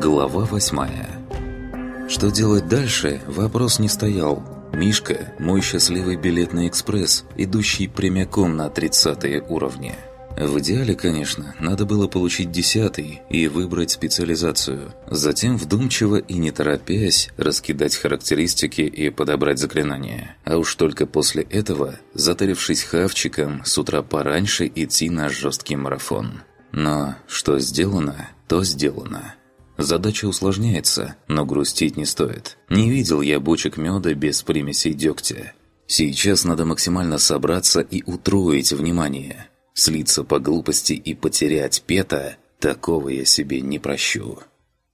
Глава восьмая Что делать дальше, вопрос не стоял. Мишка – мой счастливый билетный экспресс, идущий прямиком на 30 уровни. В идеале, конечно, надо было получить десятый и выбрать специализацию. Затем вдумчиво и не торопясь раскидать характеристики и подобрать заклинания. А уж только после этого, затарившись хавчиком, с утра пораньше идти на жесткий марафон. Но что сделано, то сделано. Задача усложняется, но грустить не стоит. Не видел я бочек меда без примесей дегтя. Сейчас надо максимально собраться и утроить внимание. Слиться по глупости и потерять пета – такого я себе не прощу.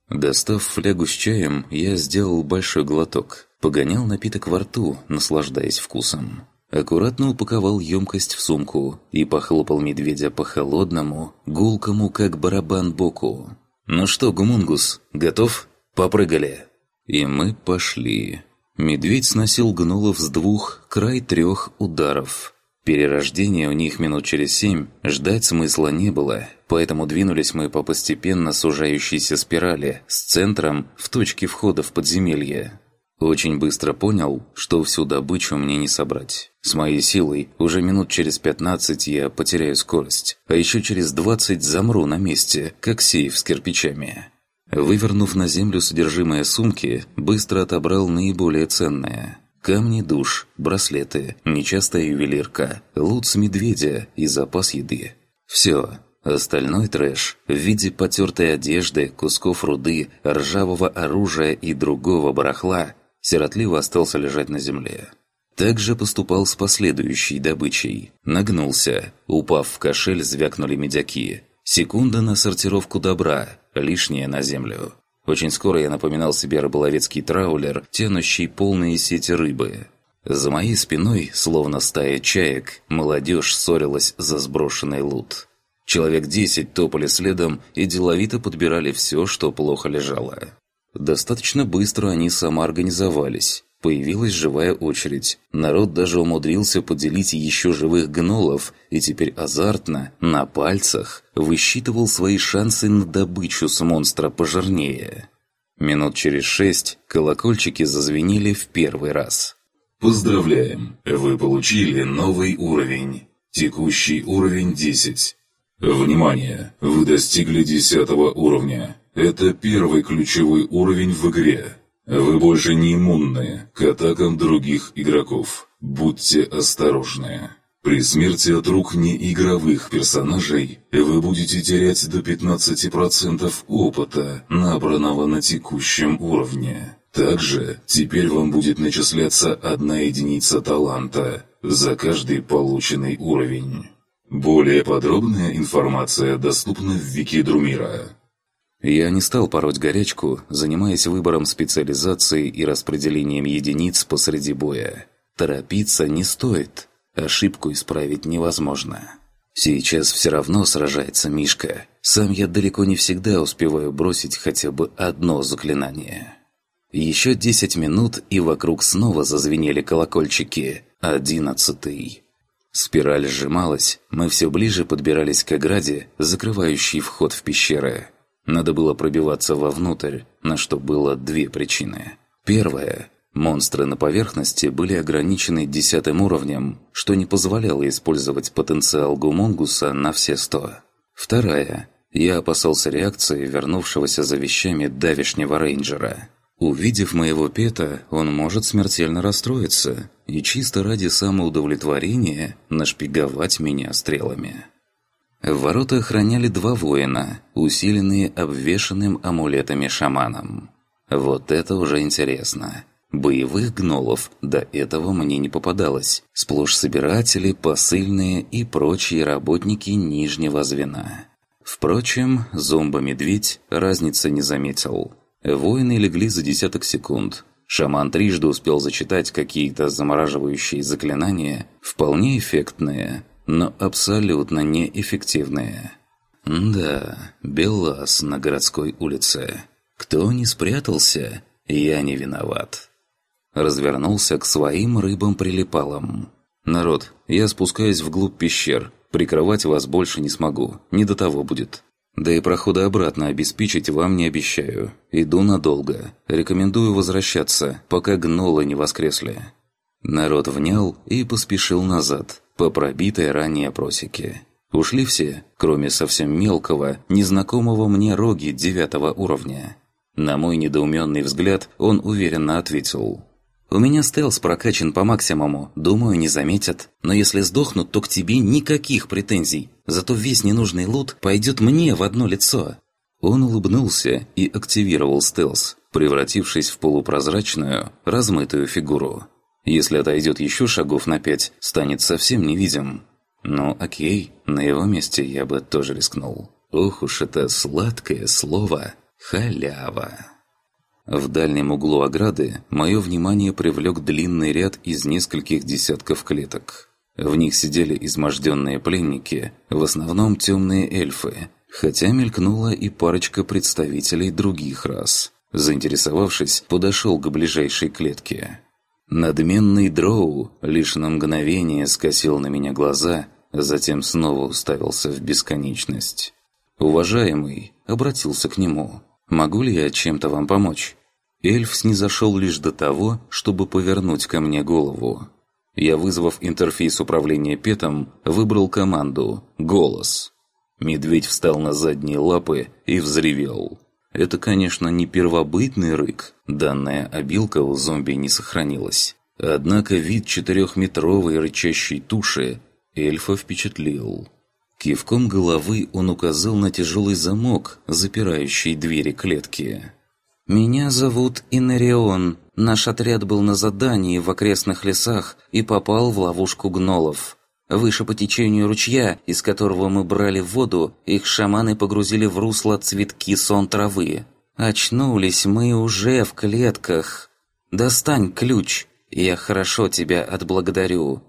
Достав флягу с чаем, я сделал большой глоток. Погонял напиток во рту, наслаждаясь вкусом. Аккуратно упаковал емкость в сумку и похлопал медведя по холодному, гулкому, как барабан боку. «Ну что, Гумунгус, готов? Попрыгали!» И мы пошли. Медведь сносил гнулов с двух, край трех ударов. Перерождение у них минут через семь, ждать смысла не было, поэтому двинулись мы по постепенно сужающейся спирали с центром в точке входа в подземелье. Очень быстро понял, что всю добычу мне не собрать. С моей силой уже минут через 15 я потеряю скорость, а еще через 20 замру на месте, как сейф с кирпичами. Вывернув на землю содержимое сумки, быстро отобрал наиболее ценное – Камни душ, браслеты, нечастая ювелирка, лут с медведя и запас еды. Все. Остальной трэш в виде потертой одежды, кусков руды, ржавого оружия и другого барахла сиротливо остался лежать на земле. Так же поступал с последующей добычей. Нагнулся. Упав в кошель, звякнули медяки. Секунда на сортировку добра, лишнее на землю. Очень скоро я напоминал себе рыболовецкий траулер, тянущий полные сети рыбы. За моей спиной, словно стая чаек, молодежь ссорилась за сброшенный лут. Человек десять топали следом и деловито подбирали все, что плохо лежало. Достаточно быстро они самоорганизовались. Появилась живая очередь. Народ даже умудрился поделить еще живых гнолов и теперь азартно, на пальцах, высчитывал свои шансы на добычу с монстра пожирнее. Минут через шесть колокольчики зазвенели в первый раз. Поздравляем! Вы получили новый уровень. Текущий уровень 10. Внимание! Вы достигли 10 уровня. Это первый ключевой уровень в игре. Вы больше не иммунны к атакам других игроков. Будьте осторожны. При смерти от рук неигровых персонажей вы будете терять до 15% опыта, набранного на текущем уровне. Также теперь вам будет начисляться одна единица таланта за каждый полученный уровень. Более подробная информация доступна в Вики Друмира. Я не стал пороть горячку, занимаясь выбором специализации и распределением единиц посреди боя. Торопиться не стоит. Ошибку исправить невозможно. Сейчас все равно сражается Мишка. Сам я далеко не всегда успеваю бросить хотя бы одно заклинание. Еще десять минут, и вокруг снова зазвенели колокольчики. Одиннадцатый. Спираль сжималась, мы все ближе подбирались к ограде, закрывающей вход в пещеры. Надо было пробиваться вовнутрь, на что было две причины. Первая – монстры на поверхности были ограничены десятым уровнем, что не позволяло использовать потенциал гумонгуса на все сто. Вторая – я опасался реакции вернувшегося за вещами давишнего рейнджера. Увидев моего пета, он может смертельно расстроиться и чисто ради самоудовлетворения нашпиговать меня стрелами. Ворота охраняли два воина, усиленные обвешанным амулетами шаманом. Вот это уже интересно. Боевых гнолов до этого мне не попадалось. Сплошь собиратели, посыльные и прочие работники нижнего звена. Впрочем, зомбо-медведь разницы не заметил. Воины легли за десяток секунд. Шаман трижды успел зачитать какие-то замораживающие заклинания, вполне эффектные – но абсолютно неэффективные. Да, Беллас на городской улице. Кто не спрятался, я не виноват. Развернулся к своим рыбам-прилипалам. «Народ, я спускаюсь вглубь пещер. Прикрывать вас больше не смогу. Не до того будет. Да и прохода обратно обеспечить вам не обещаю. Иду надолго. Рекомендую возвращаться, пока гнолы не воскресли». Народ внял и поспешил назад, по пробитой ранее просеке. Ушли все, кроме совсем мелкого, незнакомого мне роги девятого уровня. На мой недоуменный взгляд он уверенно ответил. «У меня стелс прокачан по максимуму, думаю, не заметят. Но если сдохнут, то к тебе никаких претензий. Зато весь ненужный лут пойдет мне в одно лицо». Он улыбнулся и активировал стелс, превратившись в полупрозрачную, размытую фигуру. Если отойдет еще шагов на пять, станет совсем невидим. Ну окей, на его месте я бы тоже рискнул. Ох уж это сладкое слово «халява». В дальнем углу ограды мое внимание привлек длинный ряд из нескольких десятков клеток. В них сидели изможденные пленники, в основном темные эльфы, хотя мелькнула и парочка представителей других рас. Заинтересовавшись, подошел к ближайшей клетке. Надменный дроу лишь на мгновение скосил на меня глаза, затем снова уставился в бесконечность. «Уважаемый», — обратился к нему, — «могу ли я чем-то вам помочь?» Эльф снизошел лишь до того, чтобы повернуть ко мне голову. Я, вызвав интерфейс управления петом, выбрал команду «Голос». Медведь встал на задние лапы и взревел. Это, конечно, не первобытный рык, данная обилка у зомби не сохранилась. Однако вид четырехметровой рычащей туши эльфа впечатлил. Кивком головы он указал на тяжелый замок, запирающий двери клетки. «Меня зовут Инарион. Наш отряд был на задании в окрестных лесах и попал в ловушку гнолов. Выше по течению ручья, из которого мы брали воду, их шаманы погрузили в русло цветки сон травы. Очнулись мы уже в клетках. Достань ключ, я хорошо тебя отблагодарю.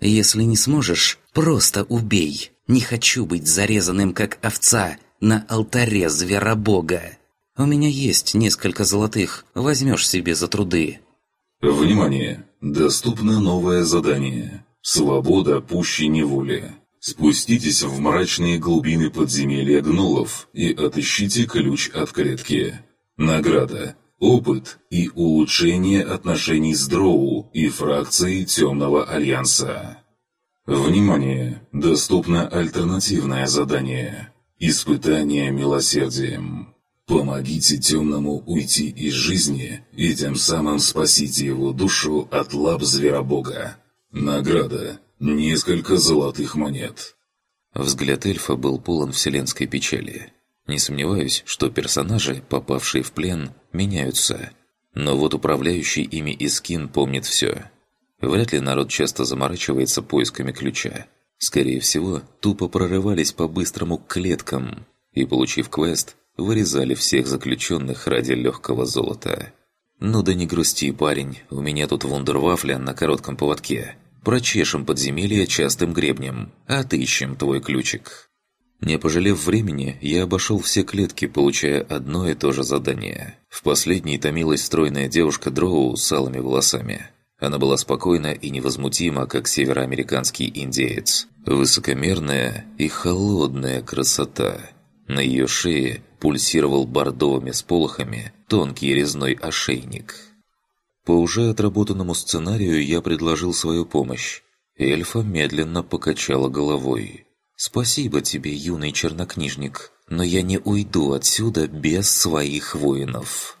Если не сможешь, просто убей. Не хочу быть зарезанным, как овца, на алтаре зверобога. У меня есть несколько золотых, возьмешь себе за труды. Внимание! Доступно новое задание. Свобода пуще неволи. Спуститесь в мрачные глубины подземелья гнолов и отыщите ключ от клетки. Награда. Опыт и улучшение отношений с Дроу и фракцией Темного Альянса. Внимание! Доступно альтернативное задание. Испытание милосердием. Помогите темному уйти из жизни и тем самым спасите его душу от лап Зверобога. Награда. Несколько золотых монет. Взгляд эльфа был полон вселенской печали. Не сомневаюсь, что персонажи, попавшие в плен, меняются. Но вот управляющий ими Искин помнит все. Вряд ли народ часто заморачивается поисками ключа. Скорее всего, тупо прорывались по-быстрому к клеткам и, получив квест, вырезали всех заключенных ради легкого золота. «Ну да не грусти, парень, у меня тут вундервафля на коротком поводке. Прочешем подземелье частым гребнем, отыщем твой ключик». Не пожалев времени, я обошел все клетки, получая одно и то же задание. В последней томилась стройная девушка Дроу с алыми волосами. Она была спокойна и невозмутима, как североамериканский индеец. Высокомерная и холодная красота. На ее шее пульсировал бордовыми сполохами тонкий резной ошейник. По уже отработанному сценарию я предложил свою помощь. Эльфа медленно покачала головой. «Спасибо тебе, юный чернокнижник, но я не уйду отсюда без своих воинов».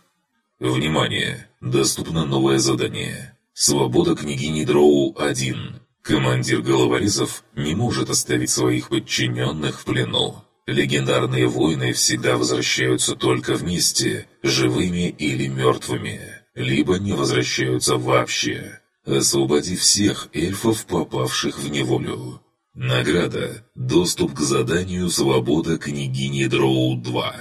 Внимание! Доступно новое задание. Свобода княгини Дроу-1. Командир головорезов не может оставить своих подчиненных в плену. Легендарные воины всегда возвращаются только вместе, живыми или мертвыми, либо не возвращаются вообще. Освободи всех эльфов, попавших в неволю. Награда. Доступ к заданию «Свобода княгини Дроу-2».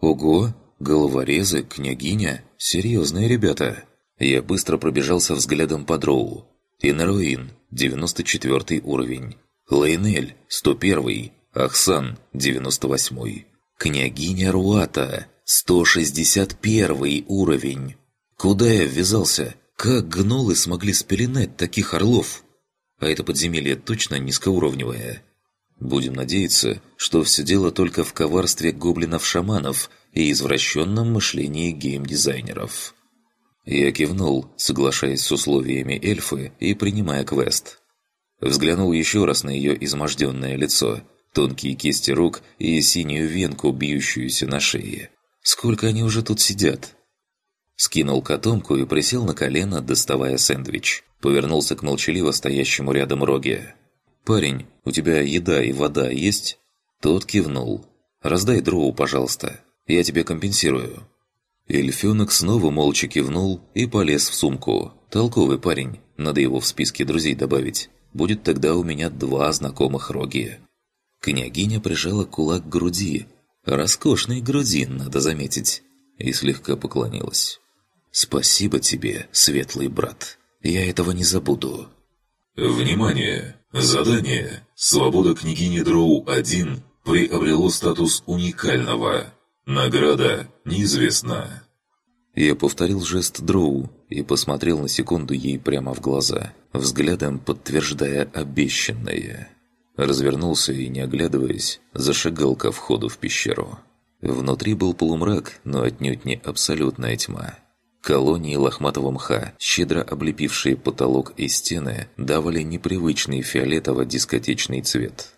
Ого! Головорезы, княгиня? Серьезные ребята. Я быстро пробежался взглядом по Дроу. Инеруин, 94 уровень. Лейнель, 101 Ахсан, 98-й. Княгиня Руата, 161 уровень. Куда я ввязался? Как гнолы смогли спеленать таких орлов? А это подземелье точно низкоуровневое. Будем надеяться, что все дело только в коварстве гоблинов-шаманов и извращенном мышлении геймдизайнеров. Я кивнул, соглашаясь с условиями эльфы и принимая квест. Взглянул еще раз на ее изможденное лицо, тонкие кисти рук и синюю венку, бьющуюся на шее. Сколько они уже тут сидят? Скинул котомку и присел на колено, доставая сэндвич. Повернулся к молчаливо стоящему рядом Роге. «Парень, у тебя еда и вода есть?» Тот кивнул. «Раздай дроу, пожалуйста. Я тебе компенсирую». Эльфёнок снова молча кивнул и полез в сумку. Толковый парень, надо его в списке друзей добавить. Будет тогда у меня два знакомых роги. Княгиня прижала кулак к груди. Роскошный грудин, надо заметить. И слегка поклонилась. «Спасибо тебе, светлый брат. Я этого не забуду». Внимание! Задание «Свобода княгини Дроу-1» приобрело статус уникального. Награда неизвестна. Я повторил жест Дроу и посмотрел на секунду ей прямо в глаза, взглядом подтверждая обещанное. Развернулся и, не оглядываясь, зашагал ко входу в пещеру. Внутри был полумрак, но отнюдь не абсолютная тьма. Колонии лохматого мха, щедро облепившие потолок и стены, давали непривычный фиолетово-дискотечный цвет.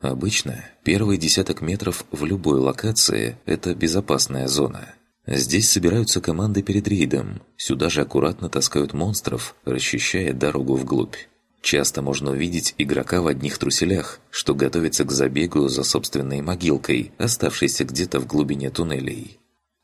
Обычно первые десяток метров в любой локации – это безопасная зона. Здесь собираются команды перед рейдом, сюда же аккуратно таскают монстров, расчищая дорогу вглубь. Часто можно увидеть игрока в одних труселях, что готовится к забегу за собственной могилкой, оставшейся где-то в глубине туннелей.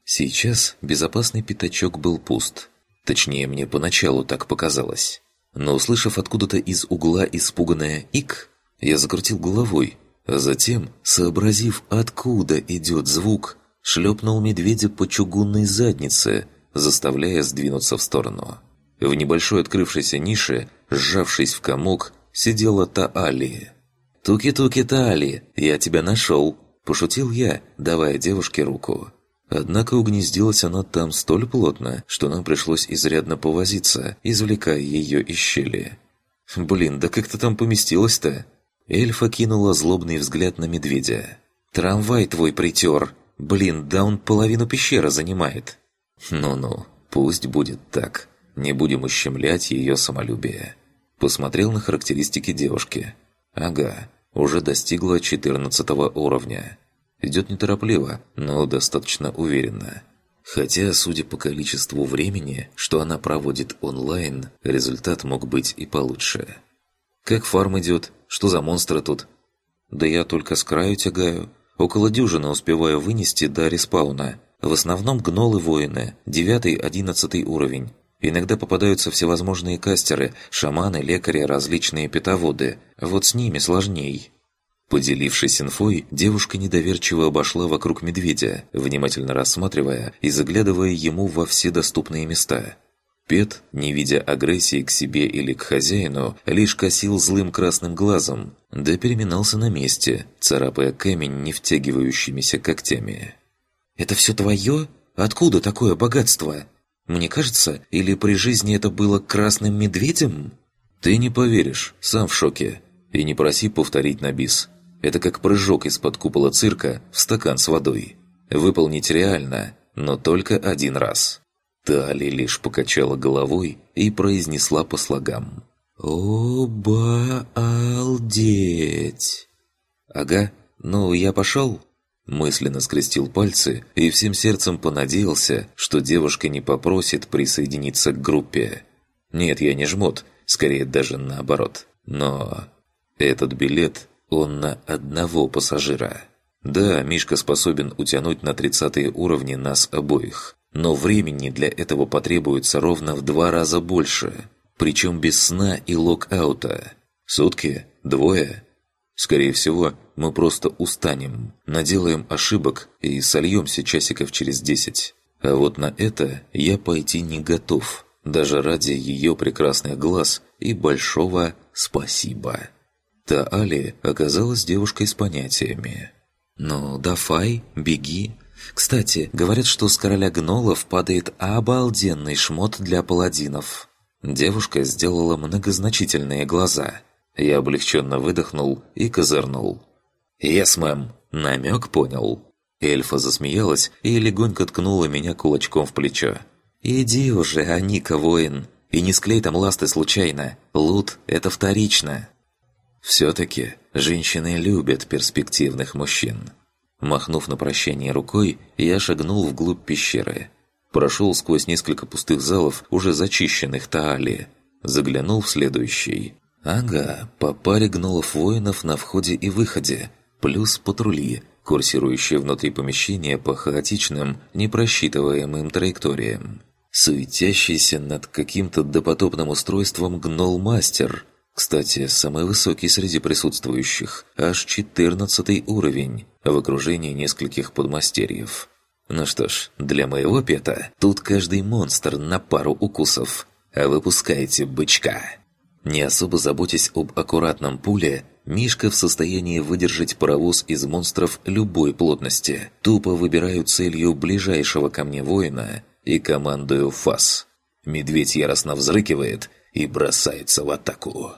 Сейчас безопасный пятачок был пуст. Точнее, мне поначалу так показалось. Но услышав откуда-то из угла испуганное «ик», я закрутил головой, а затем, сообразив, откуда идет звук, шлепнул медведя по чугунной заднице, заставляя сдвинуться в сторону. В небольшой открывшейся нише, сжавшись в комок, сидела Таали. «Туки-туки, Таали, я тебя нашел!» – пошутил я, давая девушке руку. Однако угнездилась она там столь плотно, что нам пришлось изрядно повозиться, извлекая ее из щели. «Блин, да как ты там поместилась-то?» Эльфа кинула злобный взгляд на медведя. «Трамвай твой притер! Блин, да он половину пещеры занимает!» «Ну-ну, пусть будет так. Не будем ущемлять ее самолюбие». Посмотрел на характеристики девушки. «Ага, уже достигла 14 уровня. Идет неторопливо, но достаточно уверенно». Хотя, судя по количеству времени, что она проводит онлайн, результат мог быть и получше. «Как фарм идет? Что за монстры тут?» «Да я только с краю тягаю. Около дюжины успеваю вынести до респауна. В основном гнолы-воины, 9-11 уровень. Иногда попадаются всевозможные кастеры, шаманы, лекари, различные питоводы. Вот с ними сложней». Поделившись инфой, девушка недоверчиво обошла вокруг медведя, внимательно рассматривая и заглядывая ему во все доступные места. Пет, не видя агрессии к себе или к хозяину, лишь косил злым красным глазом, да переминался на месте, царапая камень не втягивающимися когтями. «Это все твое? Откуда такое богатство? Мне кажется, или при жизни это было красным медведем?» «Ты не поверишь, сам в шоке. И не проси повторить на бис. Это как прыжок из-под купола цирка в стакан с водой. Выполнить реально, но только один раз». Тали лишь покачала головой и произнесла по слогам. «Обалдеть!» «Ага, ну я пошел?» Мысленно скрестил пальцы и всем сердцем понадеялся, что девушка не попросит присоединиться к группе. Нет, я не жмот, скорее даже наоборот. Но этот билет, он на одного пассажира. Да, Мишка способен утянуть на 30 уровни нас обоих. Но времени для этого потребуется ровно в два раза больше. Причем без сна и лок-аута. Сутки? Двое? Скорее всего, мы просто устанем, наделаем ошибок и сольемся часиков через десять. А вот на это я пойти не готов, даже ради ее прекрасных глаз и большого спасибо. Таали оказалась девушкой с понятиями. «Ну, давай, беги, кстати, говорят, что с короля гнолов падает обалденный шмот для паладинов. Девушка сделала многозначительные глаза. Я облегченно выдохнул и козырнул. «Ес, мэм!» Намек понял. Эльфа засмеялась и легонько ткнула меня кулачком в плечо. «Иди уже, Аника, воин, и не склей там ласты случайно. Лут – это вторично». Все-таки женщины любят перспективных мужчин. Махнув на прощание рукой, я шагнул вглубь пещеры. Прошел сквозь несколько пустых залов, уже зачищенных Таали. Заглянул в следующий. Ага, по паре гнолов воинов на входе и выходе, плюс патрули, курсирующие внутри помещения по хаотичным, непросчитываемым траекториям. Суетящийся над каким-то допотопным устройством гнол-мастер. Кстати, самый высокий среди присутствующих, аж 14 уровень, в окружении нескольких подмастерьев. Ну что ж, для моего пета тут каждый монстр на пару укусов. А выпускайте бычка. Не особо заботясь об аккуратном пуле, Мишка в состоянии выдержать паровоз из монстров любой плотности. Тупо выбираю целью ближайшего ко мне воина и командую фас. Медведь яростно взрыкивает и бросается в атаку.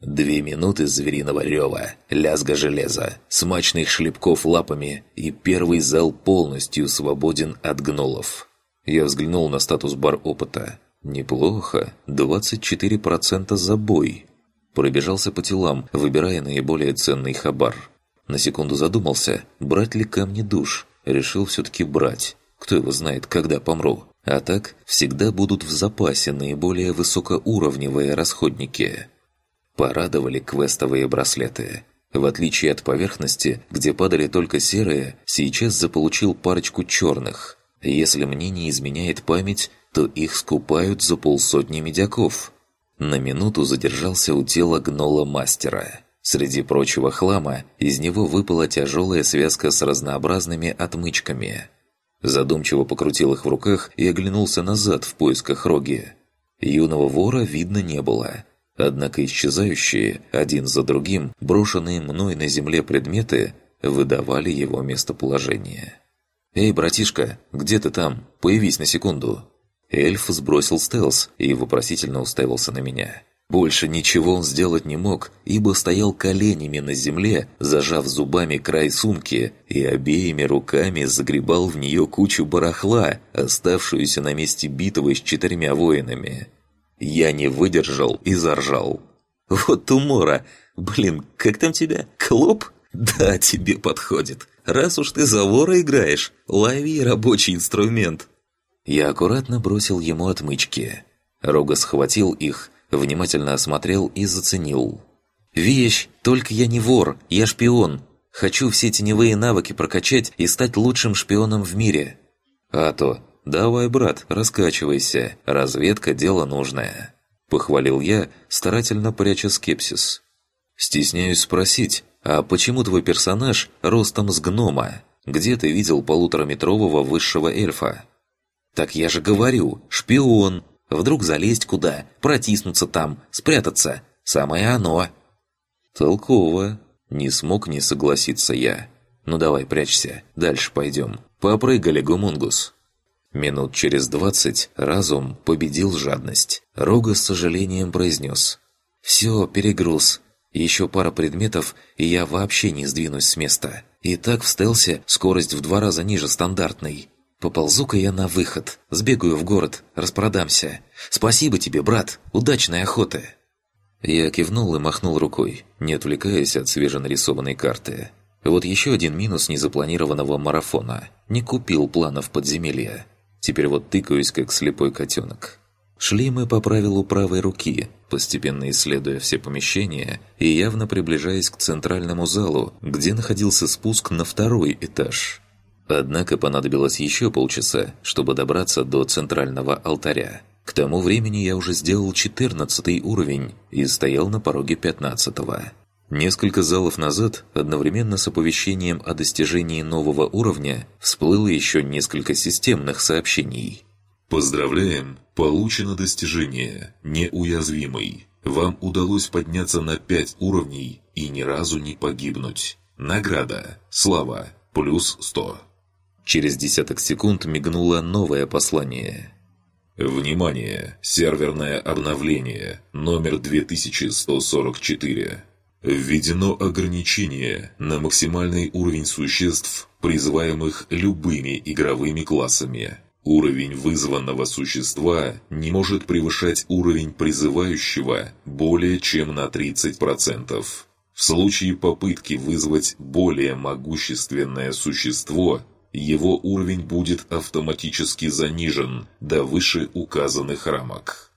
Две минуты звериного рева, лязга железа, смачных шлепков лапами и первый зал полностью свободен от гнолов. Я взглянул на статус-бар опыта. Неплохо, 24% за бой. Пробежался по телам, выбирая наиболее ценный хабар. На секунду задумался, брать ли камни душ. Решил все-таки брать. Кто его знает, когда помру. А так, всегда будут в запасе наиболее высокоуровневые расходники. Порадовали квестовые браслеты. В отличие от поверхности, где падали только серые, сейчас заполучил парочку черных. Если мне не изменяет память, то их скупают за полсотни медяков. На минуту задержался у тела гнола-мастера. Среди прочего хлама из него выпала тяжелая связка с разнообразными отмычками. Задумчиво покрутил их в руках и оглянулся назад в поисках роги. Юного вора видно не было. Однако исчезающие, один за другим, брошенные мной на земле предметы, выдавали его местоположение. «Эй, братишка, где ты там? Появись на секунду!» Эльф сбросил стелс и вопросительно уставился на меня. Больше ничего он сделать не мог, ибо стоял коленями на земле, зажав зубами край сумки и обеими руками загребал в нее кучу барахла, оставшуюся на месте битвы с четырьмя воинами. Я не выдержал и заржал. «Вот умора! Блин, как там тебя? Клоп? Да, тебе подходит. Раз уж ты за вора играешь, лови рабочий инструмент!» Я аккуратно бросил ему отмычки. Рога схватил их, внимательно осмотрел и заценил. «Вещь! Только я не вор, я шпион. Хочу все теневые навыки прокачать и стать лучшим шпионом в мире». «А то! Давай, брат, раскачивайся. Разведка – дело нужное». Похвалил я, старательно пряча скепсис. «Стесняюсь спросить, а почему твой персонаж ростом с гнома? Где ты видел полутораметрового высшего эльфа?» «Так я же говорю, шпион! Вдруг залезть куда, протиснуться там, спрятаться. Самое оно!» «Толково!» Не смог не согласиться я. «Ну давай, прячься, дальше пойдем. Попрыгали, гумунгус!» Минут через двадцать разум победил жадность. Рога с сожалением произнес. «Все, перегруз. Еще пара предметов, и я вообще не сдвинусь с места. И так в стелсе скорость в два раза ниже стандартной. Поползу-ка я на выход, сбегаю в город, распродамся. Спасибо тебе, брат, удачной охоты!» Я кивнул и махнул рукой, не отвлекаясь от свеженарисованной карты. Вот еще один минус незапланированного марафона. Не купил планов подземелья. Теперь вот тыкаюсь, как слепой котенок. Шли мы по правилу правой руки, постепенно исследуя все помещения и явно приближаясь к центральному залу, где находился спуск на второй этаж. Однако понадобилось еще полчаса, чтобы добраться до центрального алтаря. К тому времени я уже сделал 14 уровень и стоял на пороге 15 -го. Несколько залов назад, одновременно с оповещением о достижении нового уровня, всплыло еще несколько системных сообщений. «Поздравляем! Получено достижение «Неуязвимый». Вам удалось подняться на 5 уровней и ни разу не погибнуть. Награда. Слава. Плюс 100. Через десяток секунд мигнуло новое послание. «Внимание! Серверное обновление. Номер 2144. Введено ограничение на максимальный уровень существ, призываемых любыми игровыми классами. Уровень вызванного существа не может превышать уровень призывающего более чем на 30%. В случае попытки вызвать более могущественное существо, его уровень будет автоматически занижен до вышеуказанных рамок.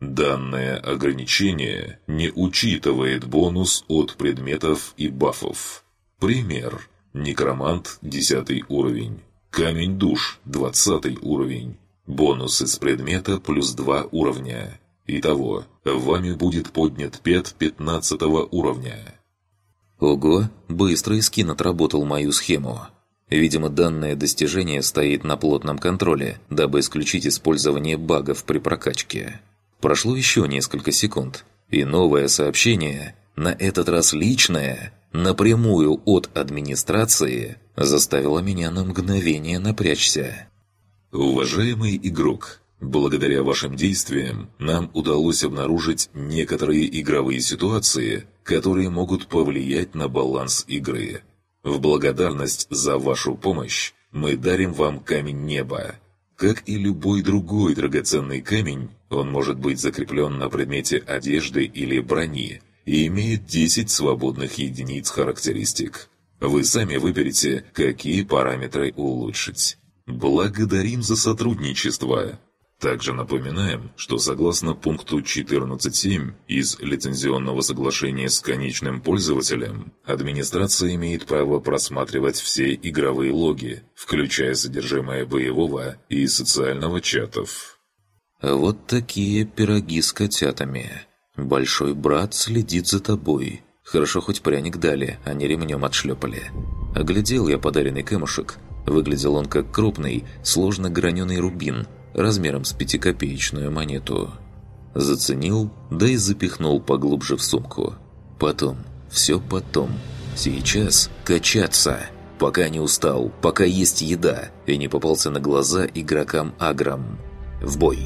Данное ограничение не учитывает бонус от предметов и бафов. Пример. Некромант 10 уровень. Камень душ, 20 уровень. Бонус из предмета плюс 2 уровня. Итого, вами будет поднят пет 15 уровня. Ого, быстро Искин отработал мою схему. Видимо, данное достижение стоит на плотном контроле, дабы исключить использование багов при прокачке. Прошло еще несколько секунд, и новое сообщение, на этот раз личное, напрямую от администрации, заставило меня на мгновение напрячься. Уважаемый игрок, благодаря вашим действиям нам удалось обнаружить некоторые игровые ситуации, которые могут повлиять на баланс игры. В благодарность за вашу помощь мы дарим вам камень неба. Как и любой другой драгоценный камень, он может быть закреплен на предмете одежды или брони и имеет 10 свободных единиц характеристик. Вы сами выберете, какие параметры улучшить. Благодарим за сотрудничество. Также напоминаем, что согласно пункту 14.7 из лицензионного соглашения с конечным пользователем, администрация имеет право просматривать все игровые логи, включая содержимое боевого и социального чатов. Вот такие пироги с котятами. Большой брат следит за тобой. Хорошо хоть пряник дали, а не ремнем отшлепали. Оглядел я подаренный камушек. Выглядел он как крупный, сложно граненый рубин, размером с пятикопеечную монету. Заценил, да и запихнул поглубже в сумку. Потом, все потом. Сейчас качаться. Пока не устал, пока есть еда, и не попался на глаза игрокам аграм. В бой!